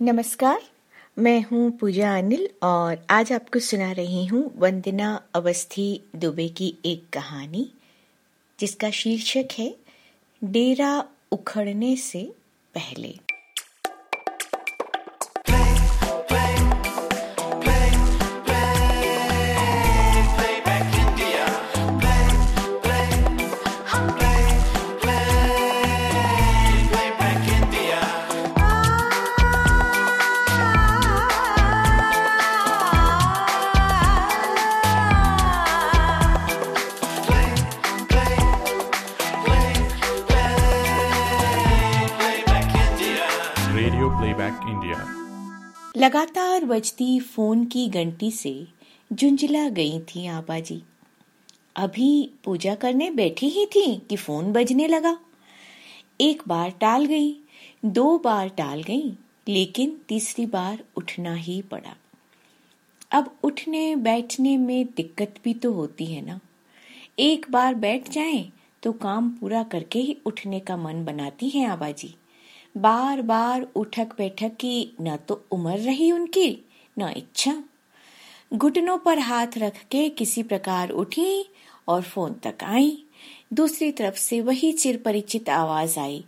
नमस्कार, मैं हूँ पूजा अनिल और आज आपको सुना रही हूँ वंदना अवस्थी दुबे की एक कहानी, जिसका शीर्षक है, डेरा उखड़ने से पहले। लगातार बजती फ़ोन की घंटी से झुंझला गई थी आबाजी। अभी पूजा करने बैठी ही थी कि फ़ोन बजने लगा। एक बार टाल गई, दो बार टाल गई, लेकिन तीसरी बार उठना ही पड़ा। अब उठने बैठने में दिक्कत भी तो होती है ना। एक बार बैठ जाएँ तो काम पूरा करके ही उठने का मन बनाती है आबाजी। बार बार उठक बैठक की, न तो उम्र रही उनकी, न इच्छा। घुटनों पर हाथ रख के किसी प्रकार उठी और फ़ोन तक आई। दूसरी तरफ़ से वही चिर परिचित आवाज़ आई,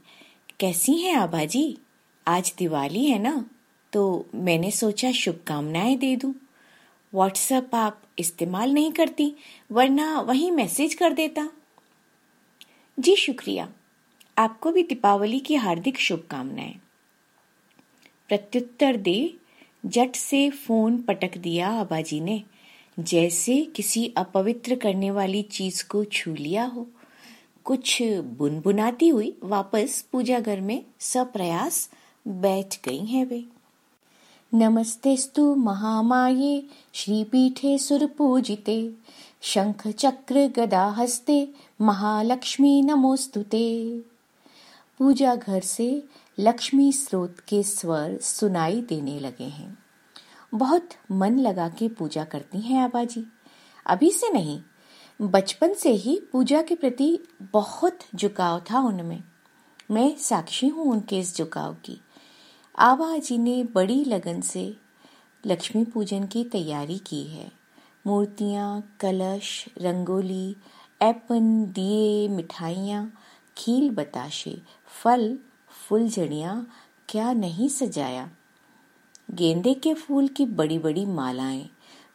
कैसी हैं आबाजी? आज दिवाली है ना तो मैंने सोचा शुभकामनाएँ दे दूँ। व्हाट्सएप आप इस्तेमाल नहीं करती, वरना वही मैसेज कर देता। जी, शुक्रिया। आपको भी दीपावली की हार्दिक शुभकामनाएँ। प्रत्युत्तर दे जट से फ़ोन पटक दिया आबाजी ने, जैसे किसी अपवित्र करने वाली चीज़ को छू लिया हो। कुछ बुनबुनाती हुई वापस पूजा घर में सप्रयास बैठ गई हैं वे। नमस्ते नमस्तेस्तु महामाये, श्रीपीठे सुरपूजिते शंख चक्र गदा हस्ते, महालक्ष्मी नमोस्तुते। पूजा घर से लक्ष्मी स्रोत के स्वर सुनाई देने लगे हैं। बहुत मन लगा के पूजा करती हैं आबाजी। अभी से नहीं, बचपन से ही पूजा के प्रति बहुत झुकाव था उनमें। मैं साक्षी हूँ उनके इस झुकाव की। आबाजी ने बड़ी लगन से लक्ष्मी पूजन की तैयारी की है। मूर्तियाँ, कलश, रंगोली एपन दिए, मिठाइयाँ, खील, बताशे फल, फुलझड़ियाँ क्या नहीं सजाया? गेंदे के फूल की बड़ी बड़ी मालाएँ।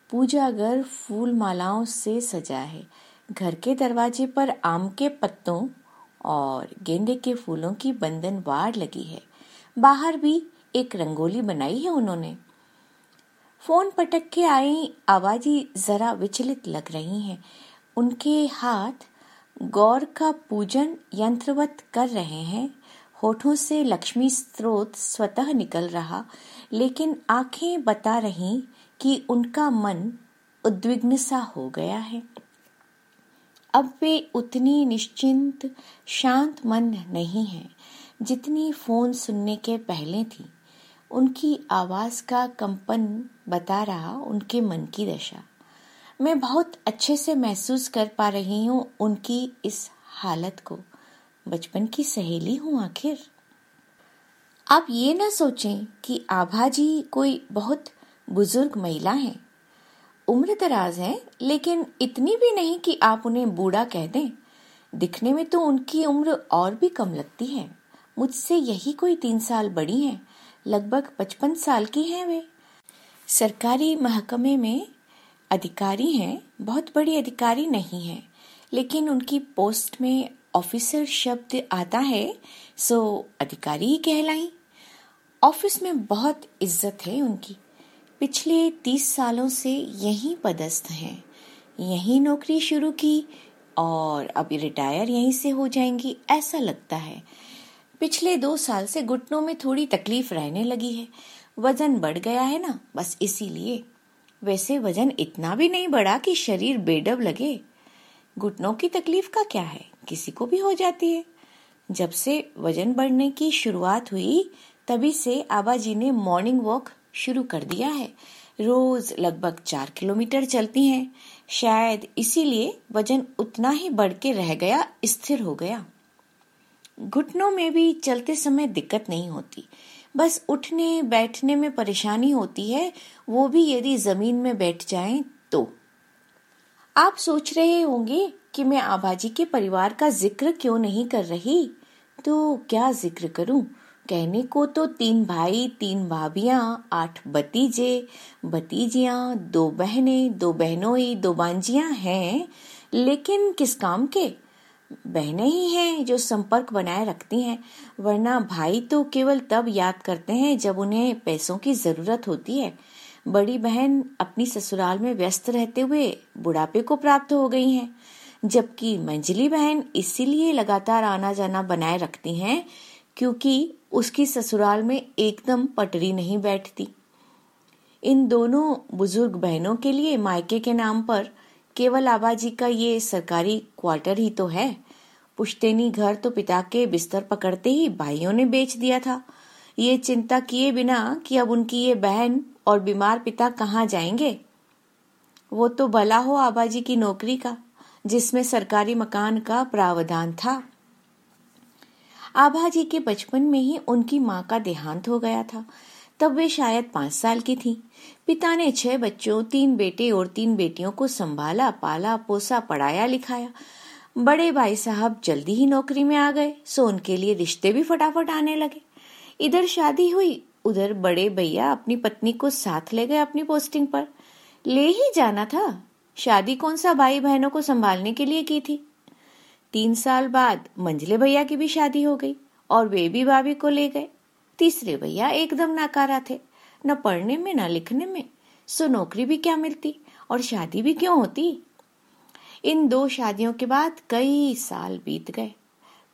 पूजा घर फूल मालाओं से सजा है, घर के दरवाजे पर आम के पत्तों और गेंदे के फूलों की बंधन वार लगी है। बाहर भी एक रंगोली बनाई है उन्होंने। फ़ोन पटक के आई आवाजी जरा विचलित लग रही हैं। उनके हाथ गौर का पूजन यंत्रवत कर रहे हैं। होठों से लक्ष्मी स्रोत स्वतः निकल रहा, लेकिन आँखें बता रही कि उनका मन उद्विग्न सा हो गया है। अब वे उतनी निश्चिंत, शांत मन नहीं है, जितनी फ़ोन सुनने के पहले थी। उनकी आवाज़ का कंपन बता रहा उनके मन की दशा। मैं बहुत अच्छे से महसूस कर पा रही हूँ उनकी इस हालत को। बचपन की सहेली हूँ आखिर। आप ये ना सोचें कि आभा जी कोई बहुत बुज़ुर्ग महिला हैं। उम्र दराज है, लेकिन इतनी भी नहीं कि आप उन्हें बूढ़ा कह दें। दिखने में तो उनकी उम्र और भी कम लगती है। मुझसे यही कोई तीन साल बड़ी हैं, लगभग पचपन साल की हैं वे। सरकारी महकमे में अधिकारी हैं, बहुत बड़ी अधिकारी नहीं है, लेकिन उनकी पोस्ट में ऑफिसर शब्द आता है, सो अधिकारी ही कहलाई ऑफ़िस में बहुत इज़्ज़त है उनकी। पिछले तीस सालों से यहीं पदस्थ हैं, यहीं नौकरी शुरू की और अभी रिटायर यहीं से हो जाएँगी, ऐसा लगता है। पिछले दो साल से घुटनों में थोड़ी तकलीफ़ रहने लगी है, वज़न बढ़ गया है ना, बस इसीलिए। वैसे वज़न इतना भी नहीं बढ़ा कि शरीर बेडब लगे। घुटनों की तकलीफ़ का क्या है? किसी को भी हो जाती है। जब से वज़न बढ़ने की शुरुआत हुई, तभी से आबा जी ने मॉर्निंग वॉक शुरू कर दिया है। रोज लगभग चार किलोमीटर चलती हैं। शायद इसीलिए वज़न उतना ही बढ़ के रह गया, स्थिर हो गया। घुटनों में भी चलते समय दिक्कत नहीं होती। बस उठने, बैठने में परेशानी होती है, वो भी यदि ज़मीन में बैठ जाएँ तो। आप सोच रहे होंगे कि मैं आबाजी के परिवार का ज़िक्र क्यों नहीं कर रही? तो क्या ज़िक्र करूँ? कहने को तो तीन भाई, तीन भाभियाँ, आठ भतीजे, भतीजियाँ, दो बहनें, दो बहनोई, दो बांजियाँ हैं, लेकिन किस काम के? बहनें ही हैं जो संपर्क बनाए रखती हैं, वरना भाई तो केवल तब याद करते हैं जब उन्हें पैसों की ज़रूरत होती है। बड़ी बहन अपनी ससुराल में व्यस्त रहते हुए बुढ़ापे को प्राप्त हो गई हैं, जबकि मंजली बहन इसीलिए लगातार आना जाना बनाए रखती हैं क्योंकि उसकी ससुराल में एकदम पटरी नहीं बैठती। इन दोनों बुज़ुर्ग बहनों के लिए मायके के नाम पर केवल आबाजी का ये सरकारी क्वार्टर ही तो है। पुश्तैनी घर तो पिता के बिस्तर पकड़ते ही भाइयों ने बेच दिया था। ये चिंता किए बिना कि अब उनकी ये बहन और बीमार पिता कहाँ जाएँगे? वो तो भला हो आबाजी की नौकरी का, जिसमें सरकारी मकान का प्रावधान था। आभा जी के बचपन में ही उनकी माँ का देहांत हो गया था। तब वे शायद पाँच साल की थी। पिता ने छह बच्चों, तीन बेटे और तीन बेटियों को संभाला, पाला, पोसा, पढ़ाया, लिखाया। बड़े भाई साहब जल्दी ही नौकरी में आ गए, सो उनके लिए रिश्ते भी फटाफट आने लगे। इधर शादी हुई, उधर बड़े भैया अपनी पत्नी को साथ ले गए अपनी पोस्टिंग पर। ले ही जाना था। शादी कौन सा भाई बहनों को संभालने के लिए की थी? तीन साल बाद मंजले भैया की भी शादी हो गई और वे भी भाभी को ले गए। तीसरे भैया एकदम नाकारा थे। न पढ़ने में, न लिखने में। सो नौकरी भी क्या मिलती? और शादी भी क्यों होती? इन दो शादियों के बाद कई साल बीत गए।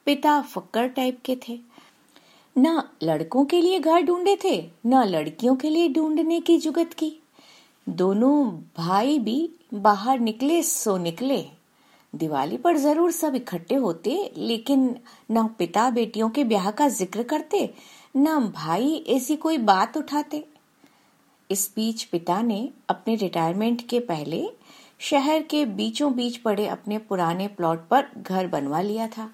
पिता फक्कर टाइप के थे। न लड़कों के लिए घर ढूंढे थे, न लड़कियों के लिए ढूँढने की जुगत की। दोनों भाई भी बाहर निकले, सो निकले। दिवाली पर ज़रूर सब इकट्ठे होते, लेकिन न पिता बेटियों के ब्याह का ज़िक्र करते न भाई ऐसी कोई बात उठाते। इस बीच पिता ने अपने रिटायरमेंट के पहले शहर के बीचों बीच पड़े अपने पुराने प्लॉट पर घर बनवा लिया था।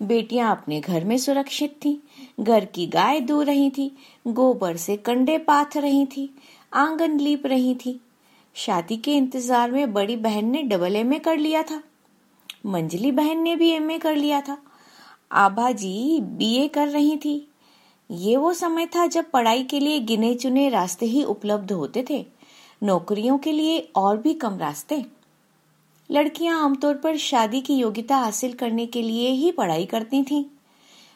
बेटियाँ अपने घर में सुरक्षित थीं, घर की गाय दो रही थी गोबर से कंडे पाथ रही थी आँगन लीप रही थी। शादी के इंतज़ार में बड़ी बहन ने डबल एम कर लिया था। मंजली बहन ने भी एमए कर लिया था। आभा जी बीए कर रही थी। ये वो समय था जब पढ़ाई के लिए गिने चुने रास्ते ही उपलब्ध होते थे नौकरियों के लिए और भी कम रास्ते लड़कियाँ आमतौर पर शादी की योग्यता हासिल करने के लिए ही पढ़ाई करती थीं।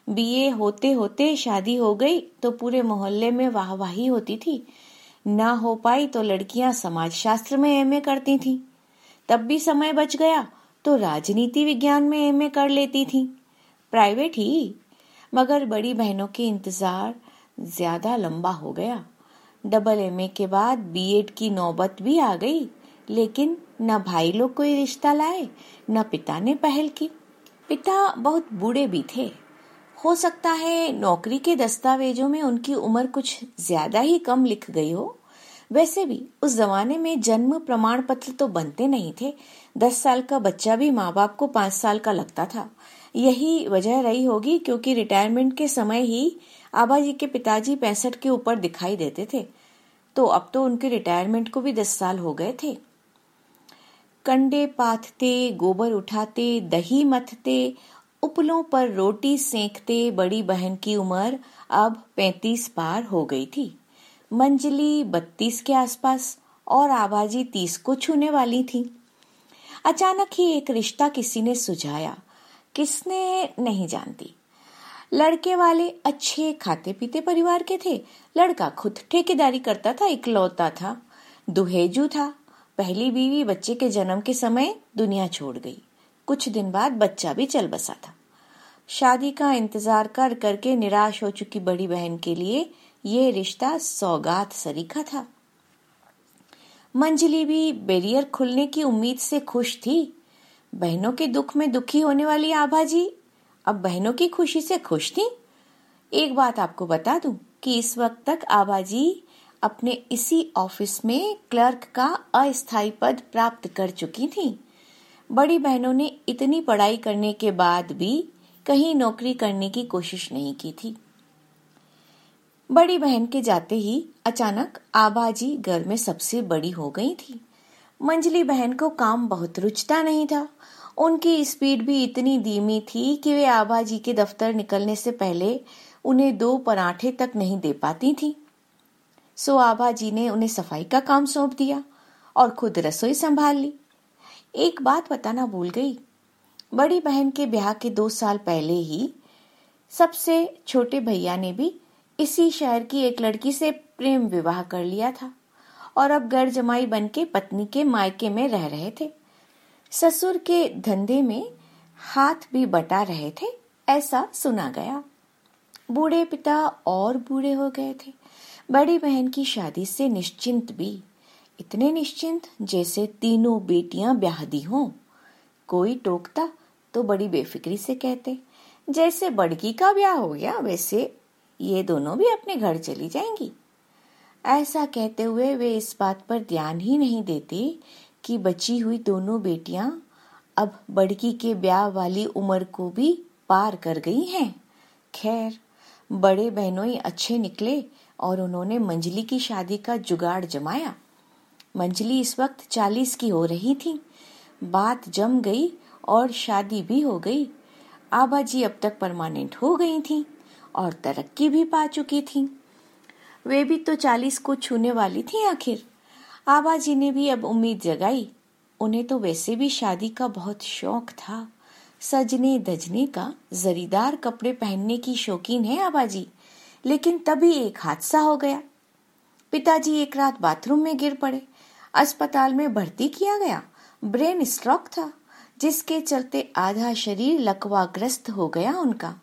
बीए होते होते शादी हो गई तो पूरे मोहल्ले में वाहवाही होती थी ना हो पाई तो लड़कियाँ समाज शास्त्र में एमए करती थीं। तब भी समय बच गया तो राजनीति विज्ञान में एमए कर लेती थी प्राइवेट ही मगर बड़ी बहनों के इंतज़ार ज़्यादा लंबा हो गया। डबल एमए के बाद बीएड की नौबत भी आ गई, लेकिन न भाई लोग कोई रिश्ता लाए, न पिता ने पहल की। पिता बहुत बूढ़े भी थे। हो सकता है नौकरी के दस्तावेजों में उनकी उम्र कुछ ज़्यादा ही कम लिख गई हो। वैसे भी उस जमाने में जन्म प्रमाण पत्र तो बनते नहीं थे। दस साल का बच्चा भी माँ बाप को पाँच साल का लगता था। यही वजह रही होगी क्योंकि रिटायरमेंट के समय ही आबा जी के पिताजी पैंसठ के ऊपर दिखाई देते थे। तो अब तो उनके रिटायरमेंट को भी दस साल हो गए थे। कंडे पाथते, गोबर उठाते, दही मथते, उपलों पर रोटी सेंकते, बड़ी बहन की उम्र अब पैंतीस पार हो गई थी। मंजली बत्तीस के आसपास और आबाजी तीस को छूने वाली थी। अचानक ही एक रिश्ता किसी ने सुझाया। किसने नहीं जानती? लड़के वाले अच्छे खाते पीते परिवार के थे। लड़का खुद ठेकेदारी करता था, इकलौता था। दुहेजू था। पहली बीवी बच्चे के जन्म के समय दुनिया छोड़ गई। कुछ दिन बाद बच्चा भी चल बसा था। शादी का इंतज़ार कर करके निराश हो चुकी बड़ी बहन के लिए ये रिश्ता सौगात सरीखा था। मंजली भी बैरियर खुलने की उम्मीद से खुश थी। बहनों के दुख में दुखी होने वाली आभा जी? अब बहनों की खुशी से खुश थी? एक बात आपको बता दूँ कि इस वक्त तक आभा जी अपने इसी ऑफ़िस में क्लर्क का अस्थायी पद प्राप्त कर चुकी थी। बड़ी बहनों ने इतनी पढ़ाई करने के बाद भी कहीं नौकरी करने की कोशिश नहीं की थी। बड़ी बहन के जाते ही अचानक आबाजी घर में सबसे बड़ी हो गई थी। मंजली बहन को काम बहुत रुचता नहीं था। उनकी स्पीड भी इतनी धीमी थी कि वे आबाजी के दफ्तर निकलने से पहले उन्हें दो पराठे तक नहीं दे पाती थी। सो आबाजी ने उन्हें सफ़ाई का काम सौंप दिया और खुद रसोई संभाल ली। एक बात बताना भूल गई। बड़ी बहन के ब्याह के दो साल पहले ही सबसे छोटे भैया ने भी इसी शहर की एक लड़की से प्रेम विवाह कर लिया था। और अब घर जमाई बन के पत्नी के मायके में रह रहे थे। ससुर के धंधे में हाथ भी बटा रहे थे, ऐसा सुना गया। बूढ़े पिता और बूढ़े हो गए थे। बड़ी बहन की शादी से निश्चिंत भी। इतने निश्चिंत जैसे तीनों बेटियाँ ब्याहदी हों। कोई टोकता तो बड़ी बेफिक्री से कहते, जैसे बड़की का ब्याह हो गया, वैसे ये दोनों भी अपने घर चली जाएँगी। ऐसा कहते हुए वे इस बात पर ध्यान ही नहीं देते कि बची हुई दोनों बेटियाँ अब बड़की के ब्याह वाली उम्र को भी पार कर गई हैं। खैर, बड़े बहनों ही अच्छे निकले और उन्होंने मंजली की शादी का जुगाड़ जमाया। मंजली इस वक्त चालीस की हो रही थी। बात जम गई और शादी भी हो गई। आबाजी अब तक परमानेंट हो गई थी और तरक्की भी पा चुकी थी। वे भी तो चालीस को छूने वाली थी आखिर। आबा जी ने भी अब उम्मीद जगाई। उन्हें तो वैसे भी शादी का बहुत शौक था। सजने दजने का जरीदार कपड़े पहनने की शौकीन है आबाजी, लेकिन तभी एक हादसा हो गया। पिताजी एक रात बाथरूम में गिर पड़े। अस्पताल में भर्ती किया गया। ब्रेन स्ट्रोक था, जिसके चलते आधा शरीर लकवाग्रस्त हो गया उनका।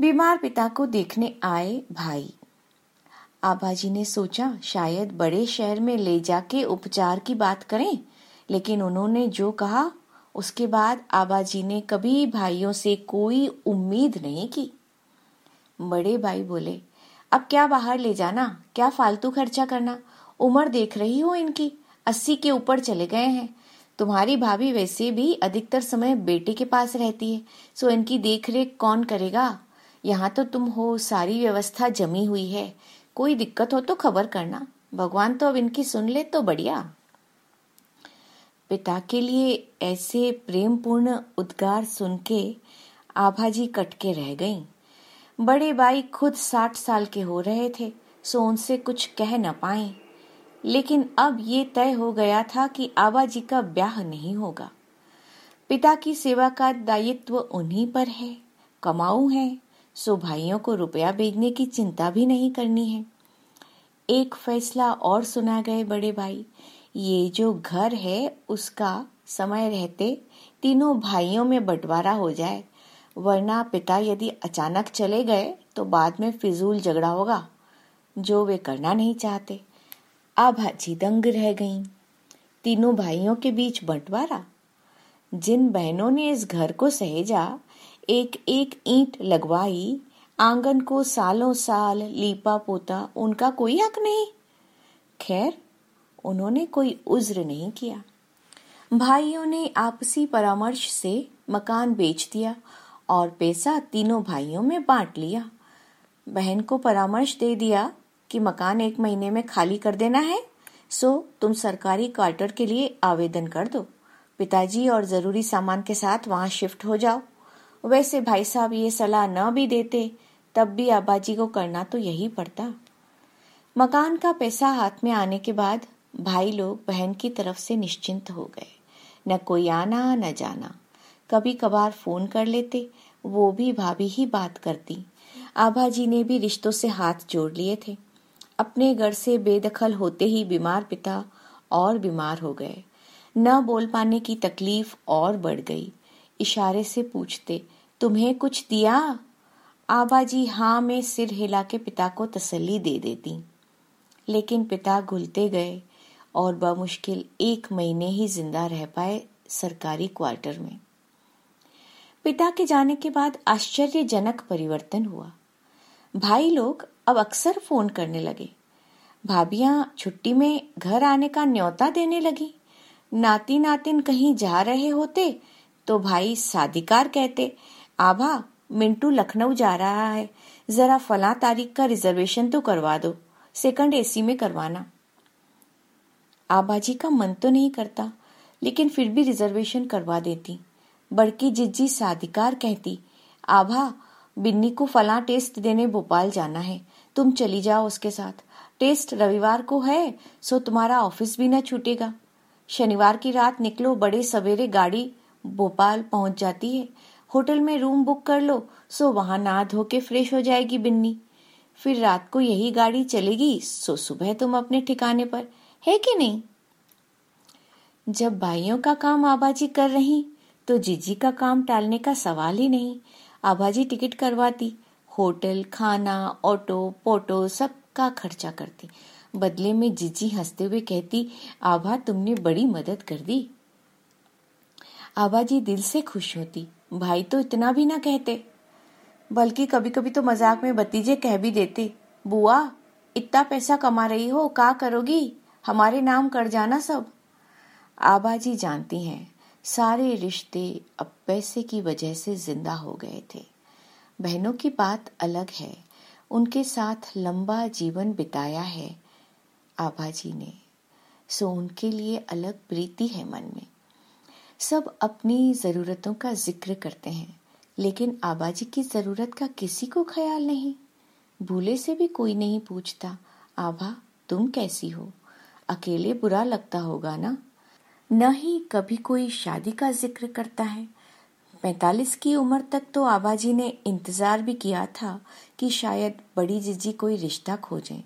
बीमार पिता को देखने आए भाई। आबाजी ने सोचा, शायद बड़े शहर में ले जाके उपचार की बात करें। लेकिन उन्होंने जो कहा, उसके बाद आबाजी ने कभी भाइयों से कोई उम्मीद नहीं की। बड़े भाई बोले, अब क्या बाहर ले जाना? क्या फालतू खर्चा करना? उम्र देख रही हो इनकी, अस्सी के ऊपर चले गए हैं। तुम्हारी भाभी वैसे भी अधिकतर समय बेटे के पास रहती है, सो इनकी देखरेख कौन करेगा? यहाँ तो तुम हो, सारी व्यवस्था जमी हुई है। कोई दिक्कत हो तो खबर करना। भगवान तो अब इनकी सुन ले तो बढ़िया। पिता के लिए ऐसे प्रेमपूर्ण उद्गार सुन के आभाजी कटके रह गईं। बड़े भाई खुद साठ साल के हो रहे थे, सो उनसे कुछ कह न पाए लेकिन अब ये तय हो गया था कि आबाजी का ब्याह नहीं होगा। पिता की सेवा का दायित्व उन्हीं पर है, कमाऊ है। सो भाइयों को रुपया भेजने की चिंता भी नहीं करनी है। एक फैसला और सुना गए बड़े भाई। ये जो घर है, उसका समय रहते तीनों भाइयों में बंटवारा हो जाए। वरना पिता यदि अचानक चले गए तो बाद में फिजूल झगड़ा होगा, जो वे करना नहीं चाहते। आभाजी दंग रह गईं। तीनों भाइयों के बीच बंटवारा। जिन बहनों ने इस घर को सहेजा एक एक ईंट लगवाई, आँगन को सालों साल लीपा पोता, उनका कोई हक नहीं। खैर, उन्होंने कोई उज्र नहीं किया। भाइयों ने आपसी परामर्श से मकान बेच दिया और पैसा तीनों भाइयों में बांट लिया। बहन को परामर्श दे दिया कि मकान एक महीने में खाली कर देना है, सो तुम सरकारी क्वार्टर के लिए आवेदन कर दो। पिताजी और ज़रूरी सामान के साथ वहाँ शिफ्ट हो जाओ। वैसे भाई साहब ये सलाह न भी देते, तब भी आबाजी को करना तो यही पड़ता। मकान का पैसा हाथ में आने के बाद भाई लोग बहन की तरफ़ से निश्चिंत हो गए। न कोई आना, न जाना। कभी कभार फ़ोन कर लेते, वो भी भाभी ही बात करती। आभा जी ने भी रिश्तों से हाथ जोड़ लिए थे। अपने घर से बेदखल होते ही बीमार पिता और बीमार हो गए। न बोल पाने की तकलीफ़ और बढ़ गई। इशारे से पूछते, तुम्हें कुछ दिया? आबाजी हाँ में सिर हिला के पिता को तसल्ली दे देती। लेकिन पिता घुलते गए और बमुश्किल एक महीने ही ज़िंदा रह पाए सरकारी क्वार्टर में। पिता के जाने के बाद आश्चर्यजनक परिवर्तन हुआ। भाई लोग अब अक्सर फ़ोन करने लगे। भाभियाँ छुट्टी में घर आने का न्योता देने लगी। नाती नातिन कहीं जा रहे होते तो भाई सादिकार कहते, आभा, मिंटू लखनऊ जा रहा है। जरा फला तारीख का रिजर्वेशन तो करवा दो सेकंड एसी में करवाना. आबाजी का मन तो नहीं करता, लेकिन फिर भी रिजर्वेशन करवा देती। बड़की जिज्जी साधिकार कहती, आभा, बिन्नी को फला टेस्ट देने भोपाल जाना है। तुम चली जाओ उसके साथ। टेस्ट रविवार को है, सो तुम्हारा ऑफ़िस भी ना छूटेगा। शनिवार की रात निकलो, बड़े सवेरे गाड़ी भोपाल पहुँच जाती है। होटल में रूम बुक कर लो, सो वहाँ नहा धो के फ्रेश हो जाएगी बिन्नी। फिर रात को यही गाड़ी चलेगी, सो सुबह तुम अपने ठिकाने पर। है कि नहीं? जब भाइयों का काम आबाजी कर रही तो जीजी का काम टालने का सवाल ही नहीं। आबाजी टिकट करवाती, होटल, खाना, ऑटो, पोटो सब का खर्चा करती। बदले में जीजी हँसते हुए कहती, आभा, तुमने बड़ी मदद कर दी। आबाजी दिल से खुश होती। भाई तो इतना भी ना कहते। बल्कि कभी कभी तो मज़ाक में भतीजे कह भी देते, बुआ, इतना पैसा कमा रही हो, का करोगी? हमारे नाम कर जाना सब। आबाजी जानती हैं, सारे रिश्ते अब पैसे की वजह से ज़िंदा हो गए थे। बहनों की बात अलग है, उनके साथ लंबा जीवन बिताया है, आबाजी ने। सो उनके लिए अलग प्रीति है मन में। सब अपनी जरूरतों का ज़िक्र करते हैं, लेकिन आबाजी की ज़रूरत का किसी को ख्याल नहीं। भूले से भी कोई नहीं पूछता, आभा, तुम कैसी हो? अकेले बुरा लगता होगा ना? न ही कभी कोई शादी का ज़िक्र करता है। पैतालीस की उम्र तक तो आबाजी ने इंतज़ार भी किया था कि शायद बड़ी जिज्जी कोई रिश्ता खोजें।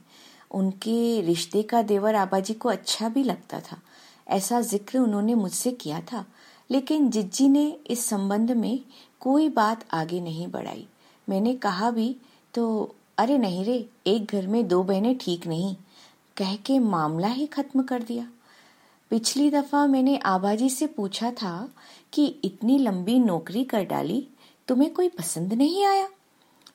उनके रिश्ते का देवर आबाजी को अच्छा भी लगता था। ऐसा ज़िक्र उन्होंने मुझसे किया था। लेकिन जिज्जी ने इस संबंध में कोई बात आगे नहीं बढ़ाई। मैंने कहा भी तो अरे नहीं रे, एक घर में दो बहनें ठीक नहीं, कह के मामला ही खत्म कर दिया। पिछली दफ़ा मैंने आबाजी से पूछा था कि इतनी लंबी नौकरी कर डाली, तुम्हें कोई पसंद नहीं आया?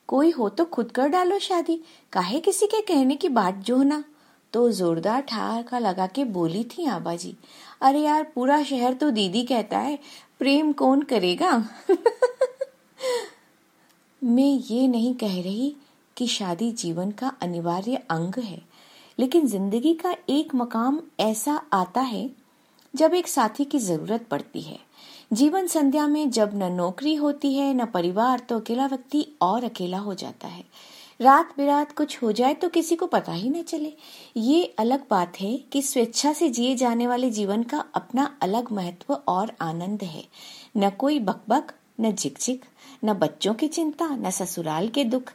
कोई हो तो खुद कर डालो शादी, काहे किसी के कहने की बात जो ना तो जोरदार का लगा के बोली थी आबाजी, अरे यार, पूरा शहर तो दीदी कहता है, प्रेम कौन करेगा? मैं ये नहीं कह रही कि शादी जीवन का अनिवार्य अंग है, लेकिन ज़िंदगी का एक मकाम ऐसा आता है जब एक साथी की ज़रूरत पड़ती है। जीवन संध्या में जब न नौकरी होती है, न परिवार तो अकेला व्यक्ति और अकेला हो जाता है। रात बिरात कुछ हो जाए तो किसी को पता ही न चले। ये अलग बात है कि स्वेच्छा से जिए जाने वाले जीवन का अपना अलग महत्व और आनंद है। न कोई बकबक, न झिकझिक, न बच्चों की चिंता, न ससुराल के दुख।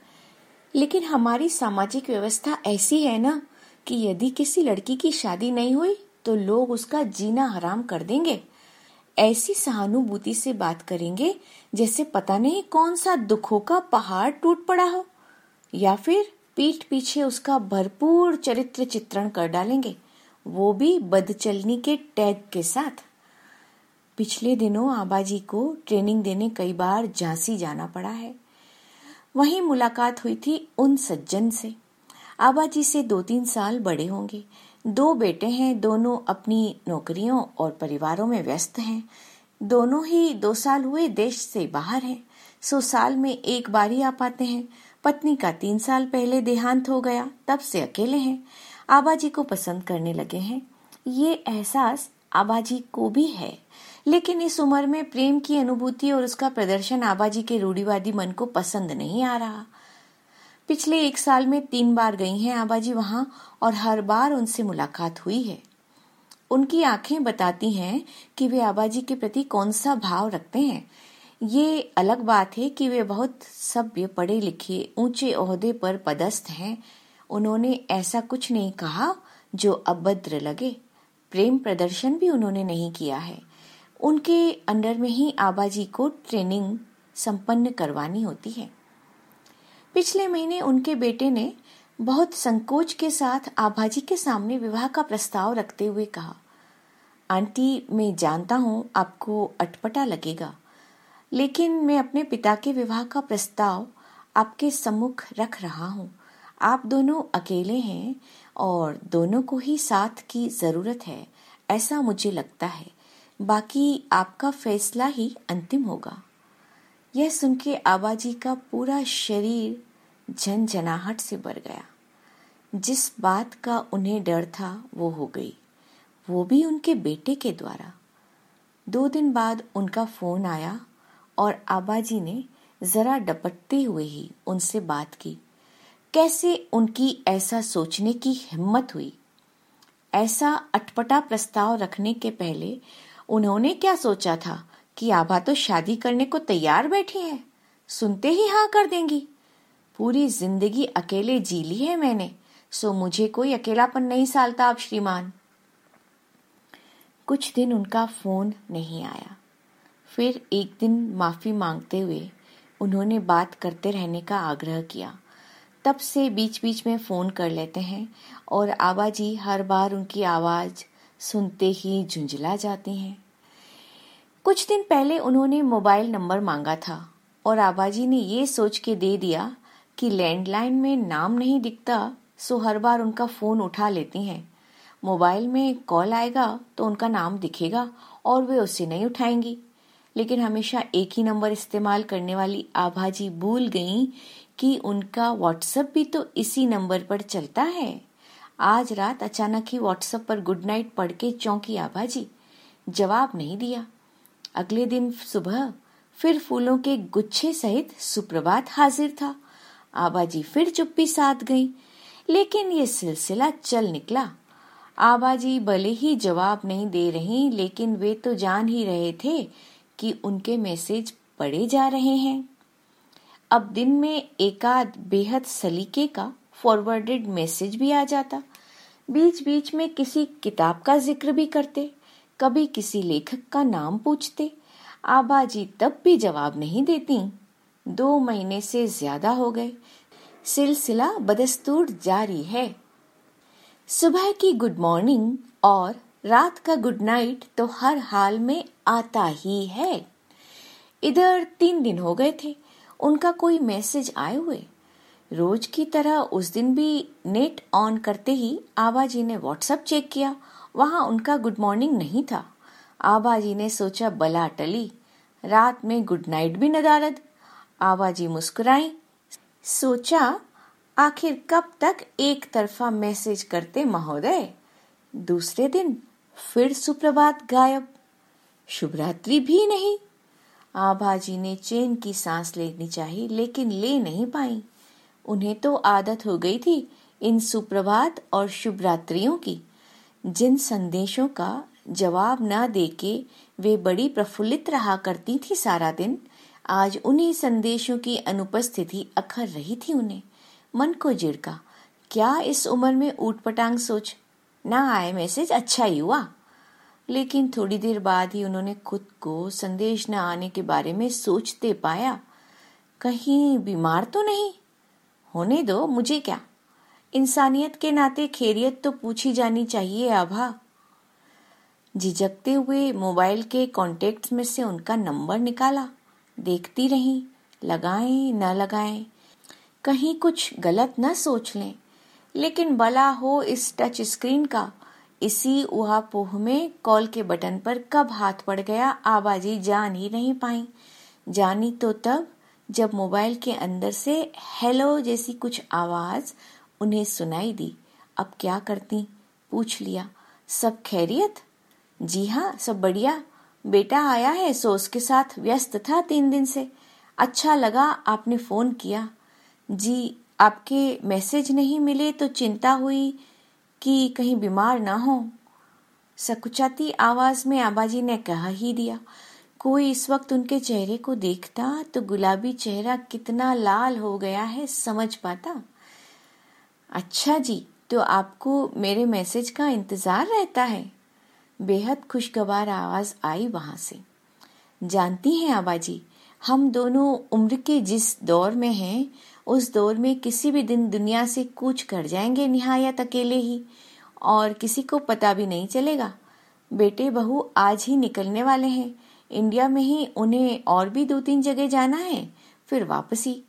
लेकिन हमारी सामाजिक व्यवस्था ऐसी है ना कि यदि किसी लड़की की शादी नहीं हुई तो लोग उसका जीना हराम कर देंगे। ऐसी सहानुभूति से बात करेंगे जैसे पता नहीं कौन सा दुखों का पहाड़ टूट पड़ा हो। या फिर पीठ पीछे उसका भरपूर चरित्र चित्रण कर डालेंगे। वो भी बदचलनी के टैग के साथ। पिछले दिनों आबाजी को ट्रेनिंग देने कई बार झांसी जाना पड़ा है। वहीं मुलाकात हुई थी उन सज्जन से। आबाजी से दो तीन साल बड़े होंगे। दो बेटे हैं, दोनों अपनी नौकरियों और परिवारों में व्यस्त हैं। दोनों ही दो साल हुए देश से बाहर हैं। सो साल में एक बार ही आ पाते हैं। पत्नी का तीन साल पहले देहांत हो गया, तब से अकेले हैं। आबाजी को पसंद करने लगे हैं। ये एहसास आबाजी को भी है। लेकिन इस उम्र में प्रेम की अनुभूति और उसका प्रदर्शन आबाजी के रूढ़ीवादी मन को पसंद नहीं आ रहा। पिछले एक साल में तीन बार गई हैं आबाजी वहाँ और हर बार उनसे मुलाकात हुई है। उनकी आँखें बताती हैं कि वे आबाजी के प्रति कौन सा भाव रखते हैं। ये अलग बात है कि वे बहुत सभ्य पढ़े लिखे ऊँचे ओहदे पर पदस्थ हैं। उन्होंने ऐसा कुछ नहीं कहा जो अभद्र लगे। प्रेम प्रदर्शन भी उन्होंने नहीं किया है। उनके अंडर में ही आबाजी को ट्रेनिंग संपन्न करवानी होती है। पिछले महीने उनके बेटे ने बहुत संकोच के साथ आभाजी के सामने विवाह का प्रस्ताव रखते हुए कहा, आंटी, मैं जानता हूँ आपको अटपटा लगेगा। लेकिन मैं अपने पिता के विवाह का प्रस्ताव आपके सम्मुख रख रहा हूँ। आप दोनों अकेले हैं और दोनों को ही साथ की ज़रूरत है, ऐसा मुझे लगता है। बाकी आपका फैसला ही अंतिम होगा। यह सुन के आबाजी का पूरा शरीर झंझनाहट से भर गया। जिस बात का उन्हें डर था, वो हो गई। वो भी उनके बेटे के द्वारा। दो दिन बाद उनका फ़ोन आया और आबाजी ने जरा डपटते हुए ही उनसे बात की, कैसे उनकी ऐसा सोचने की हिम्मत हुई? ऐसा अटपटा प्रस्ताव रखने के पहले उन्होंने क्या सोचा था कि आभा तो शादी करने को तैयार बैठी है? सुनते ही हाँ कर देंगी। पूरी ज़िंदगी अकेले जी ली है मैंने, सो मुझे कोई अकेलापन नहीं सालता अब श्रीमान। कुछ दिन उनका फ़ोन नहीं आया। फिर एक दिन माफ़ी मांगते हुए उन्होंने बात करते रहने का आग्रह किया। तब से बीच बीच में फ़ोन कर लेते हैं और आबाजी हर बार उनकी आवाज़ सुनते ही झुंझला जाती हैं। कुछ दिन पहले उन्होंने मोबाइल नंबर मांगा था और आबाजी ने ये सोच के दे दिया कि लैंडलाइन में नाम नहीं दिखता सो हर बार उनका फ़ोन उठा लेती हैं। मोबाइल में कॉल आएगा तो उनका नाम दिखेगा और वे उसे नहीं उठाएँगी। लेकिन हमेशा एक ही नंबर इस्तेमाल करने वाली आभाजी भूल गईं कि उनका व्हाट्सएप भी तो इसी नंबर पर चलता है। आज रात अचानक ही व्हाट्सएप पर गुड नाइट पढ़ के चौंकी आभाजी। जवाब नहीं दिया। अगले दिन सुबह फिर फूलों के गुच्छे सहित सुप्रभात हाजिर था। आबाजी फिर चुप्पी साध गई, लेकिन ये सिलसिला चल निकला। आबाजी भले ही जवाब नहीं दे रही, लेकिन वे तो जान ही रहे थे कि उनके मैसेज पढ़े जा रहे हैं। अब दिन में एकाध बेहद सलीके का फॉरवर्डेड मैसेज भी आ जाता। बीच बीच में किसी किताब का ज़िक्र भी करते, कभी किसी लेखक का नाम पूछते। आबाजी तब भी जवाब नहीं देती। दो महीने से ज़्यादा हो गए। सिलसिला बदस्तूर जारी है। सुबह की गुड मॉर्निंग और रात का गुड नाइट तो हर हाल में आता ही है। इधर तीन दिन हो गए थे। उनका कोई मैसेज आए हुए। रोज की तरह उस दिन भी नेट ऑन करते ही आबाजी ने व्हाट्सएप चेक किया। वहाँ उनका गुड मॉर्निंग नहीं था। आबाजी ने सोचा, बला टली, रात में गुड नाइट भी नदारद। आबाजी मुस्कुराई। सोचा, आखिर कब तक एक तरफा मैसेज करते महोदय? दूसरे दिन फिर सुप्रभात गायब। शुभरात्रि भी नहीं। आभाजी ने चैन की सांस लेनी चाहिए, लेकिन ले नहीं पाई। उन्हें तो आदत हो गई थी इन सुप्रभात और शुभरात्रियों की। जिन संदेशों का जवाब न देके वे बड़ी प्रफुल्लित रहा करती थी सारा दिन, आज उन्हीं संदेशों की अनुपस्थिति अखर रही थी उन्हें। मन को जिड़का, क्या इस उम्र में ऊटपटांग सोच? ना आए मैसेज अच्छा ही हुआ। लेकिन थोड़ी देर बाद ही उन्होंने खुद को संदेश न आने के बारे में सोचते पाया। कहीं बीमार तो नहीं? होने दो, मुझे क्या? इंसानियत के नाते खैरियत तो पूछी जानी चाहिए, आभा। झिझकते हुए मोबाइल के कॉन्टेक्ट्स में से उनका नंबर निकाला। देखती रही, लगाएँ, न लगाएँ। कहीं कुछ गलत न सोच लें, लेकिन बला हो इस टच स्क्रीन का। इसी उहापोह में कॉल के बटन पर कब हाथ पड़ गया आबाजी जान ही नहीं पाई। जानी तो तब, जब मोबाइल के अंदर से हेलो जैसी कुछ आवाज़ उन्हें सुनाई दी। अब क्या करती? पूछ लिया। सब खैरियत? जी हाँ सब बढ़िया। बेटा आया है सो उसके साथ व्यस्त था तीन दिन से। अच्छा लगा आपने फ़ोन किया। जी, आपके मैसेज नहीं मिले तो चिंता हुई कि कहीं बीमार ना हो। सकुचाती आवाज़ में आबाजी ने कहा ही दिया, कोई इस वक्त उनके चेहरे को देखता तो गुलाबी चेहरा कितना लाल हो गया है, समझ पाता? अच्छा जी तो आपको मेरे मैसेज का इंतज़ार रहता है? बेहद खुशगवार आवाज़ आई वहाँ से। जानती हैं आबाजी, हम दोनों उम्र के जिस दौर में हैं उस दौर में किसी भी दिन दुनिया से कूच कर जाएँगे निहायत अकेले ही, और किसी को पता भी नहीं चलेगा। बेटे बहू आज ही निकलने वाले हैं। इंडिया में ही उन्हें और भी दो तीन जगह जाना है, फिर वापसी।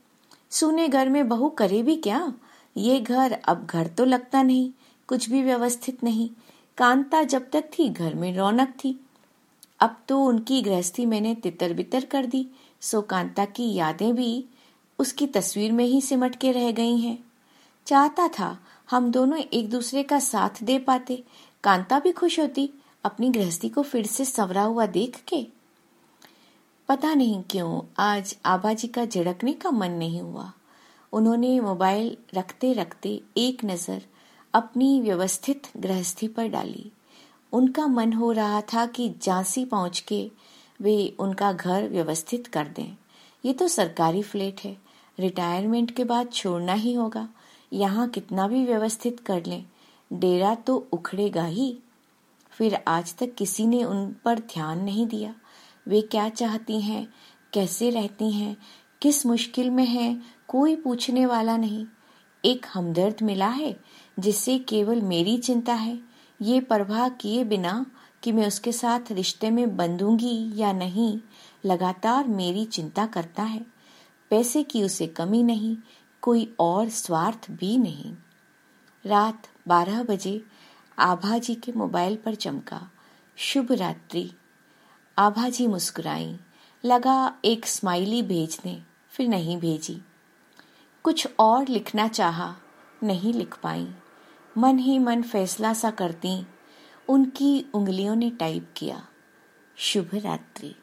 सुने घर में बहू करे भी क्या? ये घर अब घर तो लगता नहीं, कुछ भी व्यवस्थित नहीं। कांता जब तक थी, घर में रौनक थी। अब तो उनकी गृहस्थी मैंने तितर बितर कर दी, सो कांता की यादें भी उसकी तस्वीर में ही सिमट के रह गई हैं। चाहता था हम दोनों एक दूसरे का साथ दे पाते। कांता भी खुश होती, अपनी गृहस्थी को फिर से सवरा हुआ देख के। पता नहीं क्यों, आज आबाजी का झिड़कने का मन नहीं हुआ। उन्होंने मोबाइल रखते रखते एक नज़र अपनी व्यवस्थित गृहस्थी पर डाली। उनका मन हो रहा था कि झांसी पहुँच के वे उनका घर व्यवस्थित कर दें। ये तो सरकारी फ्लैट है। रिटायरमेंट के बाद छोड़ना ही होगा। यहाँ कितना भी व्यवस्थित कर लें, डेरा तो उखड़ेगा ही। फिर आज तक किसी ने उन पर ध्यान नहीं दिया। वे क्या चाहती हैं, कैसे रहती हैं, किस मुश्किल में हैं, कोई पूछने वाला नहीं। एक हमदर्द मिला है जिससे केवल मेरी चिंता है। ये परवाह किए बिना कि मैं उसके साथ रिश्ते में बंधूँगी या नहीं, लगातार मेरी चिंता करता है। पैसे की उसे कमी नहीं, कोई और स्वार्थ भी नहीं। रात बारह बजे आभा जी के मोबाइल पर चमका। शुभ रात्रि। आभा जी मुस्कुराई, लगा एक स्माइली भेजने, फिर नहीं भेजी। कुछ और लिखना चाहा, नहीं लिख पाई। मन ही मन फैसला सा करती, उनकी उंगलियों ने टाइप किया, शुभ रात्रि।